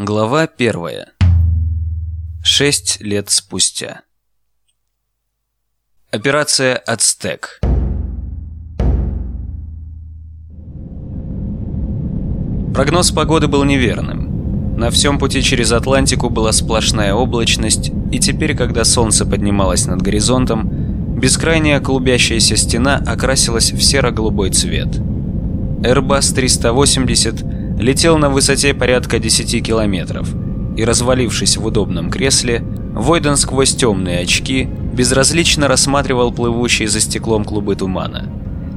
Глава первая. Шесть лет спустя. Операция «Ацтек». Прогноз погоды был неверным. На всем пути через Атлантику была сплошная облачность, и теперь, когда солнце поднималось над горизонтом, бескрайняя клубящаяся стена окрасилась в серо-голубой цвет. Airbus 380 летел на высоте порядка 10 километров, и, развалившись в удобном кресле, Войден сквозь темные очки безразлично рассматривал плывущие за стеклом клубы тумана.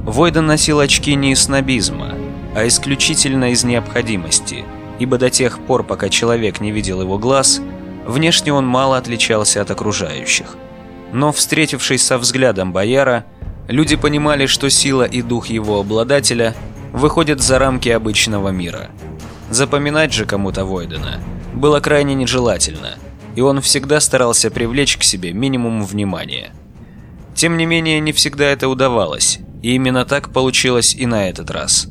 Войден носил очки не из снобизма, а исключительно из необходимости, ибо до тех пор, пока человек не видел его глаз, внешне он мало отличался от окружающих. Но, встретившись со взглядом бояра, люди понимали, что сила и дух его обладателя выходят за рамки обычного мира. Запоминать же кому-то Войдена было крайне нежелательно, и он всегда старался привлечь к себе минимум внимания. Тем не менее, не всегда это удавалось, и именно так получилось и на этот раз.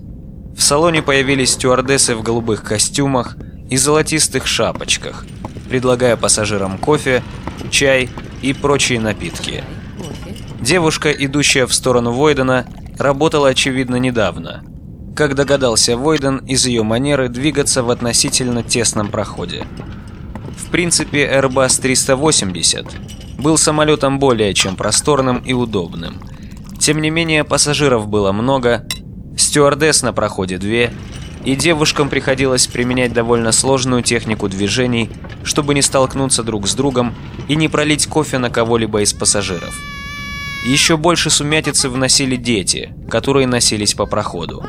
В салоне появились стюардессы в голубых костюмах и золотистых шапочках, предлагая пассажирам кофе, чай и прочие напитки. Девушка, идущая в сторону Войдена, работала очевидно недавно, как догадался Войден из ее манеры двигаться в относительно тесном проходе. В принципе, Airbus 380 был самолетом более чем просторным и удобным. Тем не менее, пассажиров было много, стюардесс на проходе две, и девушкам приходилось применять довольно сложную технику движений, чтобы не столкнуться друг с другом и не пролить кофе на кого-либо из пассажиров. Еще больше сумятицы вносили дети, которые носились по проходу.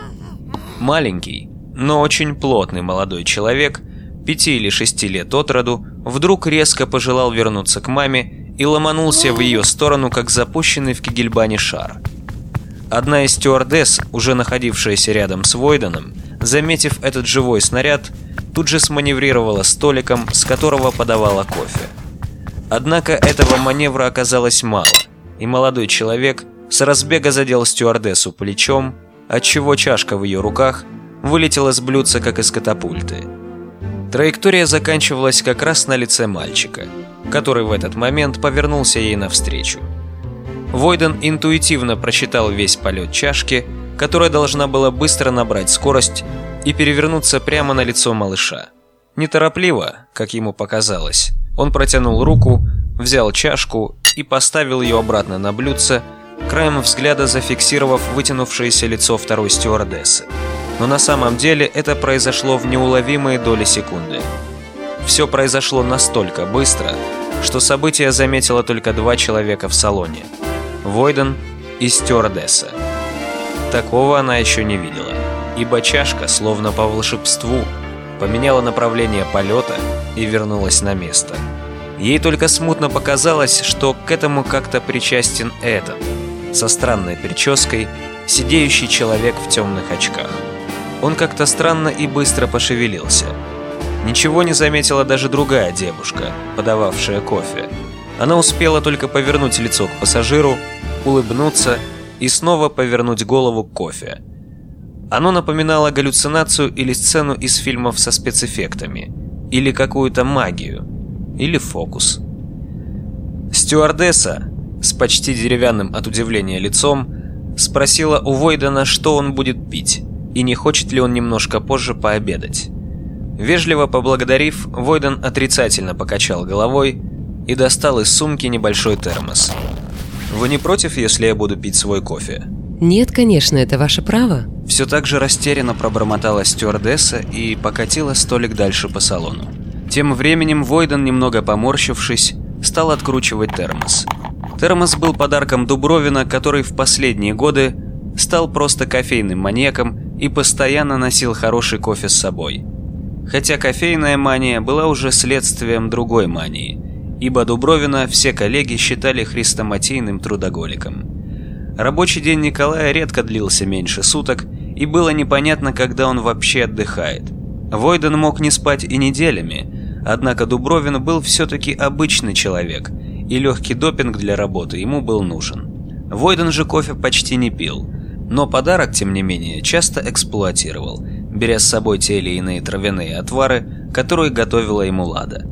Маленький, но очень плотный молодой человек, пяти или шести лет от роду, вдруг резко пожелал вернуться к маме и ломанулся в ее сторону, как запущенный в Кегельбане шар. Одна из стюардесс, уже находившаяся рядом с Войденом, заметив этот живой снаряд, тут же сманеврировала столиком, с которого подавала кофе. Однако этого маневра оказалось мало, и молодой человек с разбега задел стюардессу плечом, отчего чашка в ее руках вылетела с блюдца, как из катапульты. Траектория заканчивалась как раз на лице мальчика, который в этот момент повернулся ей навстречу. Войден интуитивно прочитал весь полет чашки, которая должна была быстро набрать скорость и перевернуться прямо на лицо малыша. Неторопливо, как ему показалось, он протянул руку, взял чашку и поставил ее обратно на блюдце, краем взгляда зафиксировав вытянувшееся лицо второй стюардессы. Но на самом деле это произошло в неуловимые доли секунды. Все произошло настолько быстро, что событие заметило только два человека в салоне – Войден и стюардесса. Такого она еще не видела, ибо чашка, словно по волшебству, поменяла направление полета и вернулась на место. Ей только смутно показалось, что к этому как-то причастен этот – со странной прической, сидеющий человек в темных очках. Он как-то странно и быстро пошевелился. Ничего не заметила даже другая девушка, подававшая кофе. Она успела только повернуть лицо к пассажиру, улыбнуться и снова повернуть голову к кофе. Оно напоминало галлюцинацию или сцену из фильмов со спецэффектами, или какую-то магию, или фокус. Стюардесса, с почти деревянным от удивления лицом, спросила у Войдена, что он будет пить, и не хочет ли он немножко позже пообедать. Вежливо поблагодарив, Войден отрицательно покачал головой и достал из сумки небольшой термос. «Вы не против, если я буду пить свой кофе?» «Нет, конечно, это ваше право». Все так же растерянно пробормотала стюардесса и покатила столик дальше по салону. Тем временем Войден, немного поморщившись, стал откручивать термос. Термос был подарком Дубровина, который в последние годы стал просто кофейным маньяком и постоянно носил хороший кофе с собой. Хотя кофейная мания была уже следствием другой мании, ибо Дубровина все коллеги считали хрестоматийным трудоголиком. Рабочий день Николая редко длился меньше суток, и было непонятно, когда он вообще отдыхает. Войден мог не спать и неделями, однако Дубровин был все-таки обычный человек – и легкий допинг для работы ему был нужен. Войден же кофе почти не пил, но подарок, тем не менее, часто эксплуатировал, беря с собой те или иные травяные отвары, которые готовила ему Лада.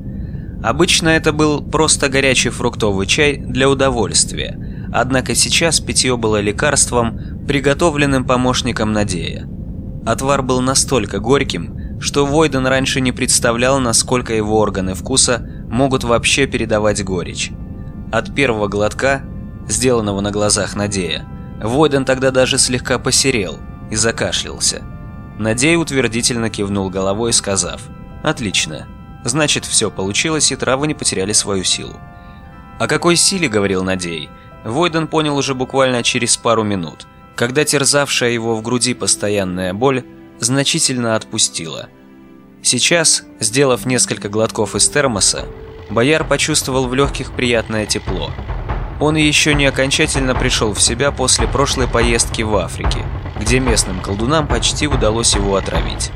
Обычно это был просто горячий фруктовый чай для удовольствия, однако сейчас питье было лекарством, приготовленным помощником Надея. Отвар был настолько горьким, что Войден раньше не представлял, насколько его органы вкуса могут вообще передавать горечь. От первого глотка, сделанного на глазах Надея, Войден тогда даже слегка посерел и закашлялся. Надей утвердительно кивнул головой, сказав «Отлично, значит все получилось и травы не потеряли свою силу». О какой силе говорил Надей, Войден понял уже буквально через пару минут, когда терзавшая его в груди постоянная боль значительно отпустила. Сейчас, сделав несколько глотков из термоса, бояр почувствовал в легких приятное тепло. Он еще не окончательно пришел в себя после прошлой поездки в Африке, где местным колдунам почти удалось его отравить.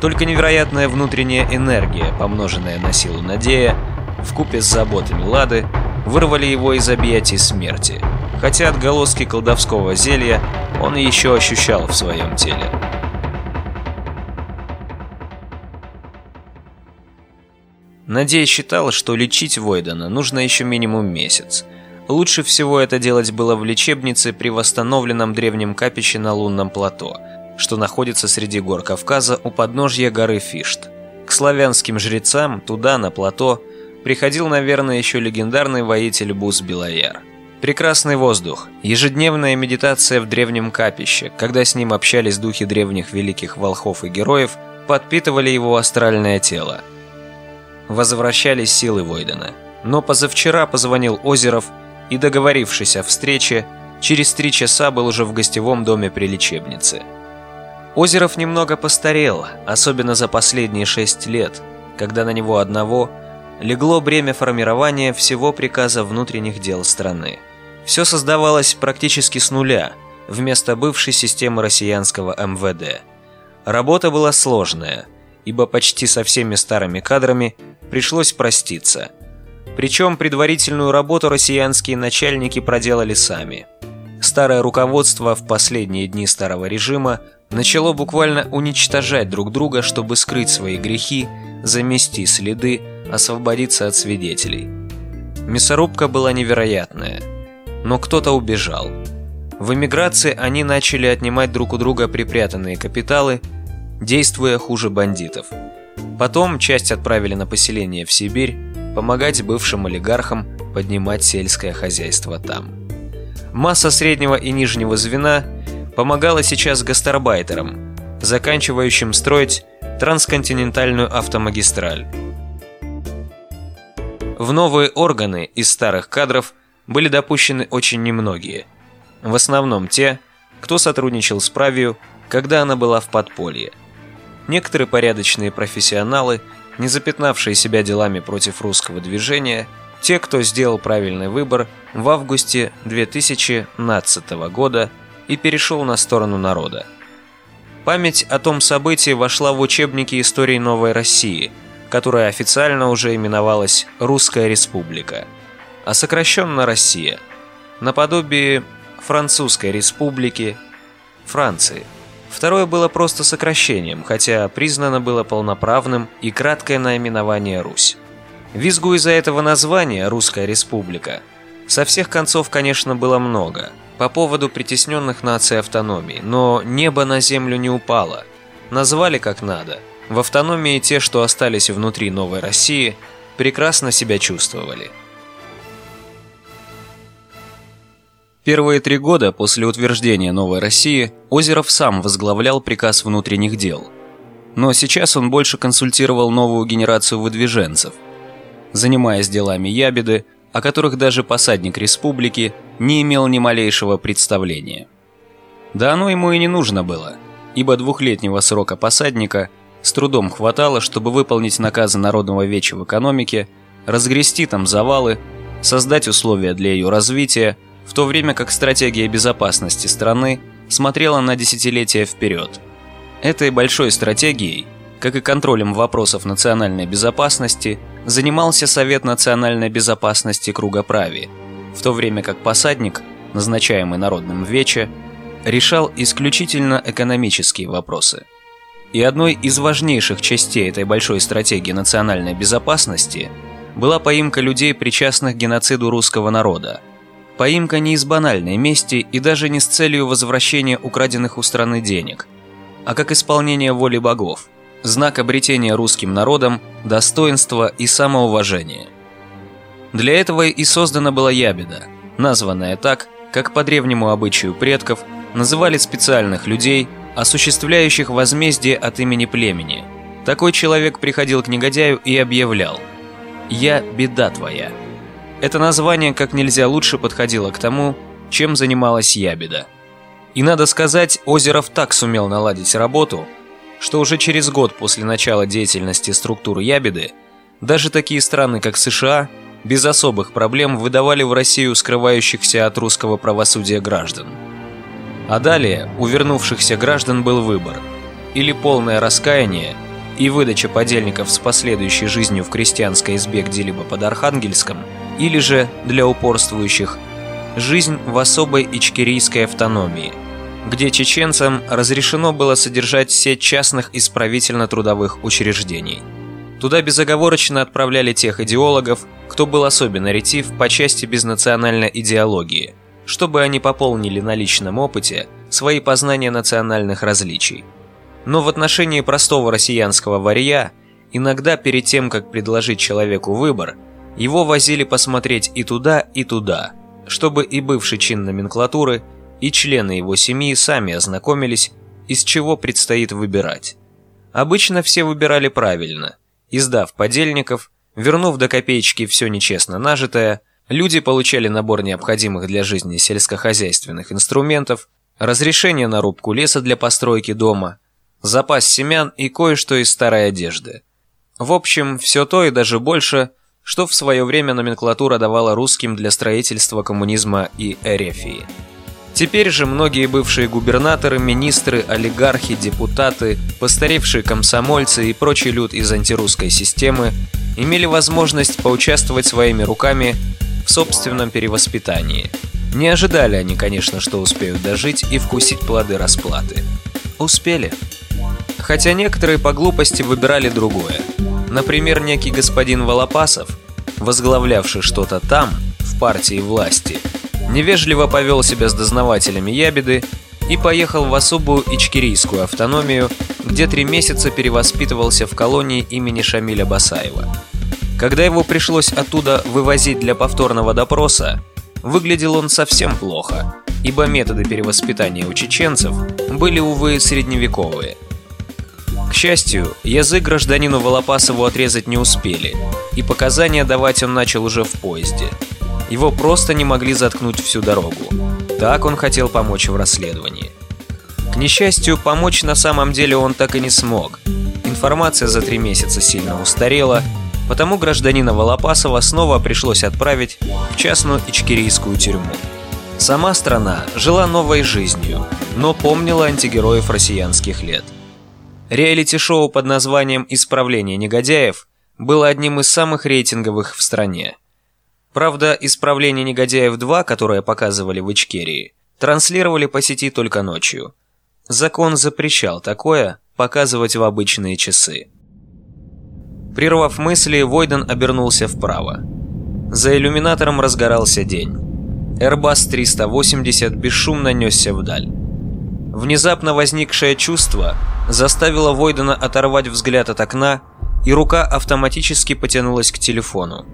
Только невероятная внутренняя энергия, помноженная на силу Надея, вкупе с заботами Лады, вырвали его из объятий смерти, хотя отголоски колдовского зелья он еще ощущал в своем теле. Надея считал, что лечить Войдена нужно еще минимум месяц – Лучше всего это делать было в лечебнице при восстановленном древнем капище на лунном плато, что находится среди гор Кавказа у подножья горы Фишт. К славянским жрецам, туда, на плато, приходил, наверное, еще легендарный воитель Бус Белояр. Прекрасный воздух, ежедневная медитация в древнем капище, когда с ним общались духи древних великих волхов и героев, подпитывали его астральное тело. Возвращались силы Войдена. Но позавчера позвонил Озеров и, договорившись о встрече, через три часа был уже в гостевом доме при лечебнице. Озеров немного постарел, особенно за последние шесть лет, когда на него одного легло бремя формирования всего приказа внутренних дел страны. Все создавалось практически с нуля, вместо бывшей системы россиянского МВД. Работа была сложная, ибо почти со всеми старыми кадрами пришлось проститься – причем предварительную работу россиянские начальники проделали сами. Старое руководство в последние дни старого режима начало буквально уничтожать друг друга, чтобы скрыть свои грехи, замести следы, освободиться от свидетелей. Мясорубка была невероятная, но кто-то убежал. В эмиграции они начали отнимать друг у друга припрятанные капиталы, действуя хуже бандитов. Потом часть отправили на поселение в Сибирь, помогать бывшим олигархам поднимать сельское хозяйство там. Масса среднего и нижнего звена помогала сейчас гастарбайтерам, заканчивающим строить трансконтинентальную автомагистраль. В новые органы из старых кадров были допущены очень немногие. В основном те, кто сотрудничал с Правию, когда она была в подполье. Некоторые порядочные профессионалы – не запятнавшие себя делами против русского движения, те, кто сделал правильный выбор в августе 2015 года и перешел на сторону народа. Память о том событии вошла в учебники истории Новой России, которая официально уже именовалась Русская Республика, а сокращенно Россия, наподобие Французской Республики, Франции – Второе было просто сокращением, хотя признано было полноправным и краткое наименование Русь. Визгу из-за этого названия «Русская республика» со всех концов, конечно, было много по поводу притесненных наций автономии, но небо на землю не упало. Назвали как надо. В автономии те, что остались внутри Новой России, прекрасно себя чувствовали. Первые три года после утверждения Новой России Озеров сам возглавлял приказ внутренних дел. Но сейчас он больше консультировал новую генерацию выдвиженцев, занимаясь делами ябеды, о которых даже посадник республики не имел ни малейшего представления. Да оно ему и не нужно было, ибо двухлетнего срока посадника с трудом хватало, чтобы выполнить наказы Народного веча в экономике, разгрести там завалы, создать условия для ее развития, в то время как стратегия безопасности страны смотрела на десятилетия вперед. Этой большой стратегией, как и контролем вопросов национальной безопасности, занимался Совет национальной безопасности Круга Прави, в то время как посадник, назначаемый Народным Вече, решал исключительно экономические вопросы. И одной из важнейших частей этой большой стратегии национальной безопасности была поимка людей, причастных к геноциду русского народа. Поимка не из банальной мести и даже не с целью возвращения украденных у страны денег, а как исполнение воли богов, знак обретения русским народом достоинства и самоуважения. Для этого и создана была ябеда, названная так, как по древнему обычаю предков называли специальных людей, осуществляющих возмездие от имени племени. Такой человек приходил к негодяю и объявлял «Я беда твоя». Это название как нельзя лучше подходило к тому, чем занималась ябеда. И надо сказать, Озеров так сумел наладить работу, что уже через год после начала деятельности структуры ябеды даже такие страны, как США, без особых проблем выдавали в Россию скрывающихся от русского правосудия граждан. А далее у вернувшихся граждан был выбор – или полное раскаяние и выдача подельников с последующей жизнью в крестьянской избе где-либо под Архангельском, или же, для упорствующих, жизнь в особой ичкерийской автономии, где чеченцам разрешено было содержать сеть частных исправительно-трудовых учреждений – Туда безоговорочно отправляли тех идеологов, кто был особенно ретив по части безнациональной идеологии, чтобы они пополнили на личном опыте свои познания национальных различий. Но в отношении простого россиянского варья, иногда перед тем, как предложить человеку выбор, его возили посмотреть и туда, и туда, чтобы и бывший чин номенклатуры, и члены его семьи сами ознакомились, из чего предстоит выбирать. Обычно все выбирали правильно – Издав подельников, вернув до копеечки все нечестно нажитое, люди получали набор необходимых для жизни сельскохозяйственных инструментов, разрешение на рубку леса для постройки дома, запас семян и кое-что из старой одежды. В общем, все то и даже больше, что в свое время номенклатура давала русским для строительства коммунизма и эрефии. Теперь же многие бывшие губернаторы, министры, олигархи, депутаты, постаревшие комсомольцы и прочий люд из антирусской системы имели возможность поучаствовать своими руками в собственном перевоспитании. Не ожидали они, конечно, что успеют дожить и вкусить плоды расплаты. Успели. Хотя некоторые по глупости выбирали другое. Например, некий господин Волопасов, возглавлявший что-то там, в партии власти – невежливо повел себя с дознавателями ябеды и поехал в особую ичкерийскую автономию, где три месяца перевоспитывался в колонии имени Шамиля Басаева. Когда его пришлось оттуда вывозить для повторного допроса, выглядел он совсем плохо, ибо методы перевоспитания у чеченцев были, увы, средневековые. Счастью, язык гражданину Волопасову отрезать не успели, и показания давать он начал уже в поезде – его просто не могли заткнуть всю дорогу. Так он хотел помочь в расследовании. К несчастью, помочь на самом деле он так и не смог. Информация за три месяца сильно устарела, потому гражданина Волопасова снова пришлось отправить в частную ичкерийскую тюрьму. Сама страна жила новой жизнью, но помнила антигероев россиянских лет. Реалити-шоу под названием «Исправление негодяев» было одним из самых рейтинговых в стране. Правда, «Исправление негодяев 2», которое показывали в Ичкерии, транслировали по сети только ночью. Закон запрещал такое показывать в обычные часы. Прервав мысли, Войден обернулся вправо. За иллюминатором разгорался день. Airbus 380 бесшумно несся вдаль. Внезапно возникшее чувство заставило Войдена оторвать взгляд от окна, и рука автоматически потянулась к телефону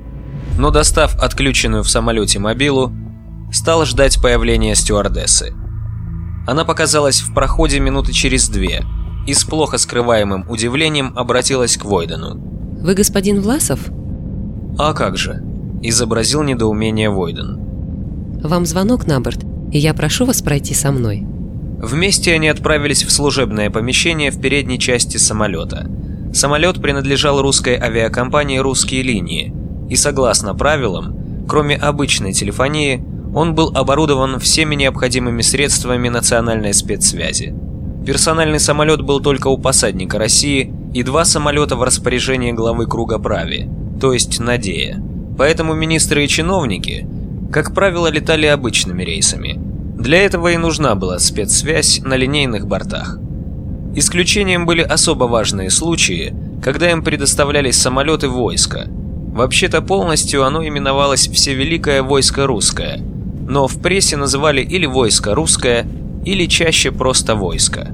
но достав отключенную в самолете мобилу, стал ждать появления стюардессы. Она показалась в проходе минуты через две и с плохо скрываемым удивлением обратилась к Войдену. «Вы господин Власов?» «А как же?» – изобразил недоумение Войден. «Вам звонок на борт, и я прошу вас пройти со мной». Вместе они отправились в служебное помещение в передней части самолета. Самолет принадлежал русской авиакомпании «Русские линии», и согласно правилам, кроме обычной телефонии, он был оборудован всеми необходимыми средствами национальной спецсвязи. Персональный самолет был только у посадника России и два самолета в распоряжении главы круга прави, то есть Надея. Поэтому министры и чиновники, как правило, летали обычными рейсами. Для этого и нужна была спецсвязь на линейных бортах. Исключением были особо важные случаи, когда им предоставлялись самолеты войска. Вообще-то полностью оно именовалось Всевеликое войско русское, но в прессе называли или войско русское, или чаще просто войско.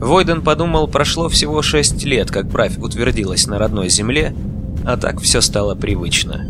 Войден подумал, прошло всего шесть лет, как правь утвердилась на родной земле, а так все стало привычно.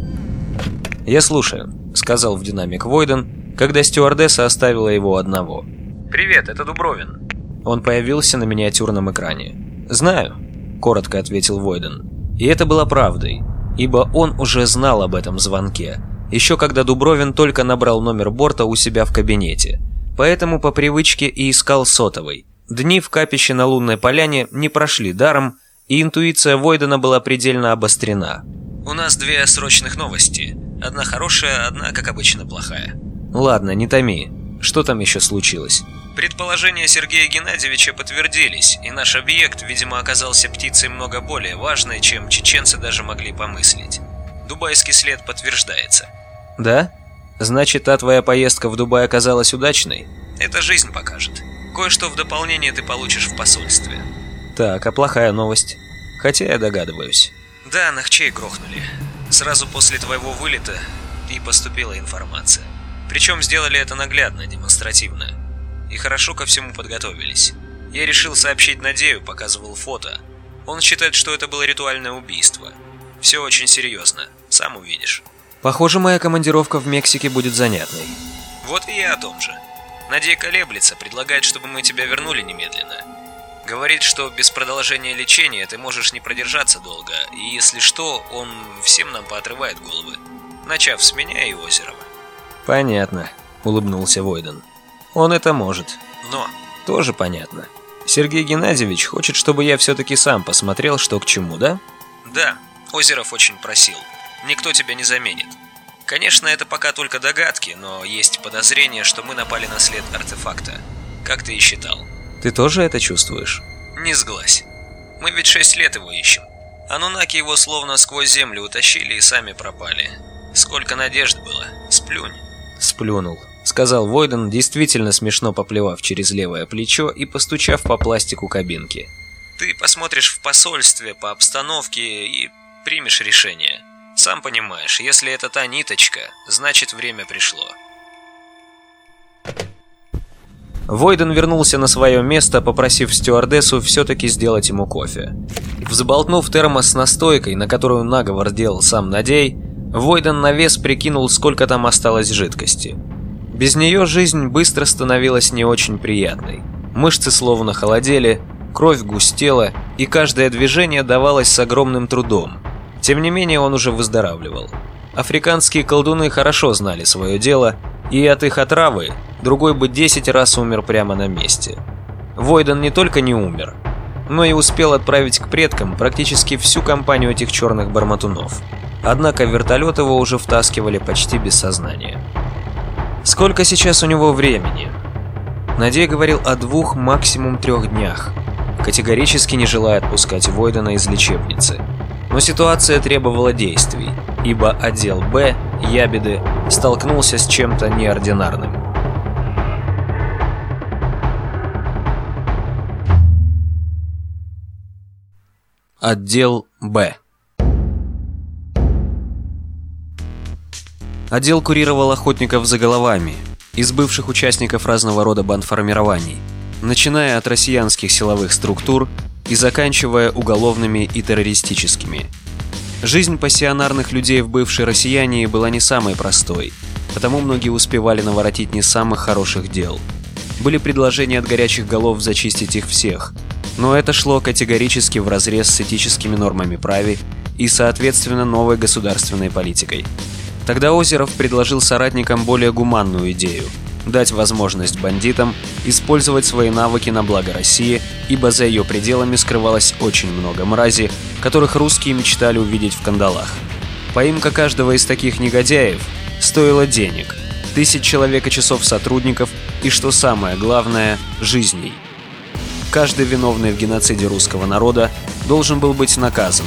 «Я слушаю», — сказал в динамик Войден, когда стюардесса оставила его одного. «Привет, это Дубровин». Он появился на миниатюрном экране. «Знаю», — коротко ответил Войден. И это было правдой, ибо он уже знал об этом звонке, еще когда Дубровин только набрал номер борта у себя в кабинете. Поэтому по привычке и искал сотовый. Дни в капище на лунной поляне не прошли даром, и интуиция Войдена была предельно обострена. «У нас две срочных новости. Одна хорошая, одна, как обычно, плохая». «Ладно, не томи. Что там еще случилось?» Предположения Сергея Геннадьевича подтвердились, и наш объект, видимо, оказался птицей много более важной, чем чеченцы даже могли помыслить. Дубайский след подтверждается. Да? Значит, та твоя поездка в Дубай оказалась удачной? Это жизнь покажет. Кое-что в дополнение ты получишь в посольстве. Так, а плохая новость? Хотя я догадываюсь. Да, Нахчей грохнули. Сразу после твоего вылета и поступила информация. Причем сделали это наглядно, демонстративно. И хорошо ко всему подготовились. Я решил сообщить Надею, показывал фото. Он считает, что это было ритуальное убийство. Все очень серьезно, сам увидишь. Похоже, моя командировка в Мексике будет занятной. Вот и я о том же. Надея колеблется, предлагает, чтобы мы тебя вернули немедленно. Говорит, что без продолжения лечения ты можешь не продержаться долго, и если что, он всем нам поотрывает головы, начав с меня и Озерова. Понятно, улыбнулся Войден. Он это может. Но тоже понятно. Сергей Геннадьевич хочет, чтобы я все-таки сам посмотрел, что к чему, да? Да, Озеров очень просил. Никто тебя не заменит. Конечно, это пока только догадки, но есть подозрение, что мы напали на след артефакта. Как ты и считал. Ты тоже это чувствуешь? Не сглазь. Мы ведь шесть лет его ищем. Анунаки его словно сквозь землю утащили и сами пропали. Сколько надежд было. Сплюнь. Сплюнул. Сказал Войден, действительно смешно поплевав через левое плечо и постучав по пластику кабинки. Ты посмотришь в посольстве по обстановке и примешь решение. Сам понимаешь, если это та ниточка, значит время пришло. Войден вернулся на свое место, попросив стюардессу все-таки сделать ему кофе. Взболтнув термос с настойкой, на которую наговор делал сам Надей, Войден на вес прикинул, сколько там осталось жидкости. Без нее жизнь быстро становилась не очень приятной. Мышцы словно холодели, кровь густела, и каждое движение давалось с огромным трудом. Тем не менее он уже выздоравливал. Африканские колдуны хорошо знали свое дело, и от их отравы другой бы 10 раз умер прямо на месте. Войден не только не умер, но и успел отправить к предкам практически всю компанию этих черных барматунов. Однако вертолет его уже втаскивали почти без сознания. Сколько сейчас у него времени? Надей говорил о двух, максимум трех днях, категорически не желая отпускать Войдена из лечебницы. Но ситуация требовала действий, ибо отдел «Б» Ябеды столкнулся с чем-то неординарным. Отдел «Б» Отдел курировал охотников за головами, из бывших участников разного рода бандформирований, начиная от россиянских силовых структур и заканчивая уголовными и террористическими. Жизнь пассионарных людей в бывшей россиянии была не самой простой, потому многие успевали наворотить не самых хороших дел. Были предложения от горячих голов зачистить их всех, но это шло категорически вразрез с этическими нормами праве и, соответственно, новой государственной политикой. Тогда Озеров предложил соратникам более гуманную идею – дать возможность бандитам использовать свои навыки на благо России, ибо за ее пределами скрывалось очень много мрази, которых русские мечтали увидеть в кандалах. Поимка каждого из таких негодяев стоила денег, тысяч человека часов сотрудников и, что самое главное, жизней. Каждый виновный в геноциде русского народа должен был быть наказан.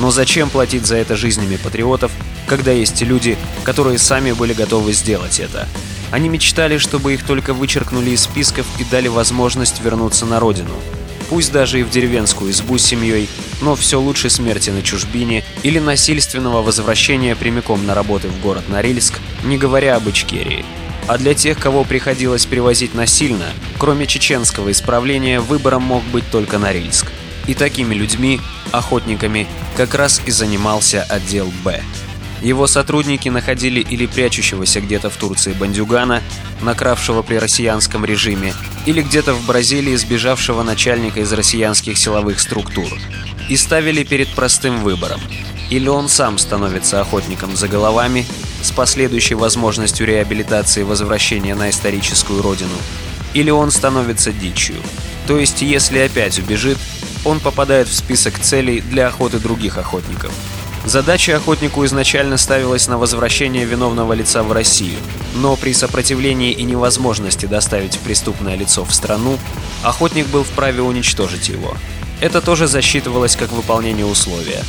Но зачем платить за это жизнями патриотов, когда есть люди, которые сами были готовы сделать это? Они мечтали, чтобы их только вычеркнули из списков и дали возможность вернуться на родину. пусть даже и в деревенскую избу с семьей, но все лучше смерти на чужбине или насильственного возвращения прямиком на работы в город Норильск, не говоря об Ичкерии. А для тех, кого приходилось перевозить насильно, кроме чеченского исправления, выбором мог быть только Норильск. И такими людьми, охотниками, как раз и занимался отдел «Б». Его сотрудники находили или прячущегося где-то в Турции бандюгана, накравшего при россиянском режиме, или где-то в Бразилии сбежавшего начальника из россиянских силовых структур, и ставили перед простым выбором. Или он сам становится охотником за головами, с последующей возможностью реабилитации и возвращения на историческую родину, или он становится дичью. То есть, если опять убежит, он попадает в список целей для охоты других охотников – Задача охотнику изначально ставилась на возвращение виновного лица в Россию, но при сопротивлении и невозможности доставить преступное лицо в страну, охотник был вправе уничтожить его. Это тоже засчитывалось как выполнение условия.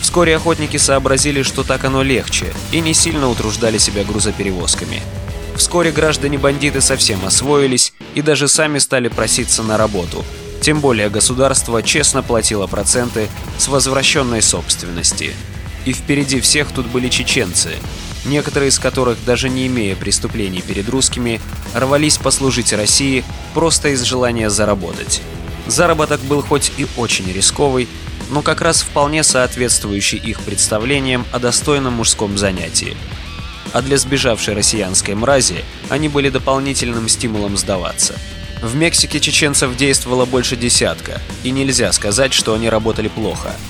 Вскоре охотники сообразили, что так оно легче, и не сильно утруждали себя грузоперевозками. Вскоре граждане-бандиты совсем освоились и даже сами стали проситься на работу. Тем более государство честно платило проценты с возвращенной собственности – и впереди всех тут были чеченцы, некоторые из которых, даже не имея преступлений перед русскими, рвались послужить России просто из желания заработать. Заработок был хоть и очень рисковый, но как раз вполне соответствующий их представлениям о достойном мужском занятии. А для сбежавшей россиянской мрази они были дополнительным стимулом сдаваться. В Мексике чеченцев действовало больше десятка, и нельзя сказать, что они работали плохо –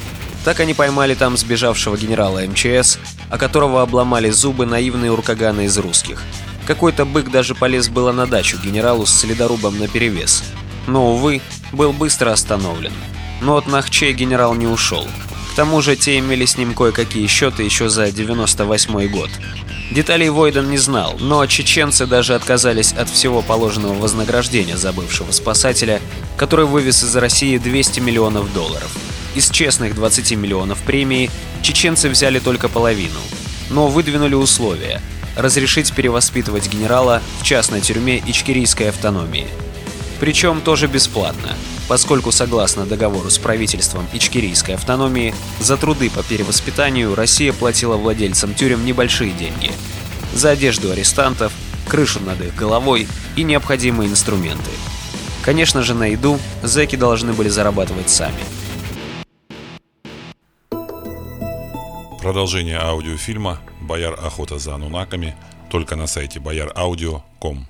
так они поймали там сбежавшего генерала МЧС, о которого обломали зубы наивные уркаганы из русских. Какой-то бык даже полез было на дачу генералу с следорубом наперевес. Но, увы, был быстро остановлен. Но от Нахчей генерал не ушел. К тому же те имели с ним кое-какие счеты еще за 98 год. Деталей Войден не знал, но чеченцы даже отказались от всего положенного вознаграждения за бывшего спасателя, который вывез из России 200 миллионов долларов. Из честных 20 миллионов премии чеченцы взяли только половину, но выдвинули условия – разрешить перевоспитывать генерала в частной тюрьме Ичкерийской автономии. Причем тоже бесплатно, поскольку согласно договору с правительством Ичкерийской автономии за труды по перевоспитанию Россия платила владельцам тюрем небольшие деньги. За одежду арестантов, крышу над их головой и необходимые инструменты. Конечно же, на еду зэки должны были зарабатывать сами – Продолжение аудиофильма «Бояр охота за анунаками» только на сайте boyaraudio.com.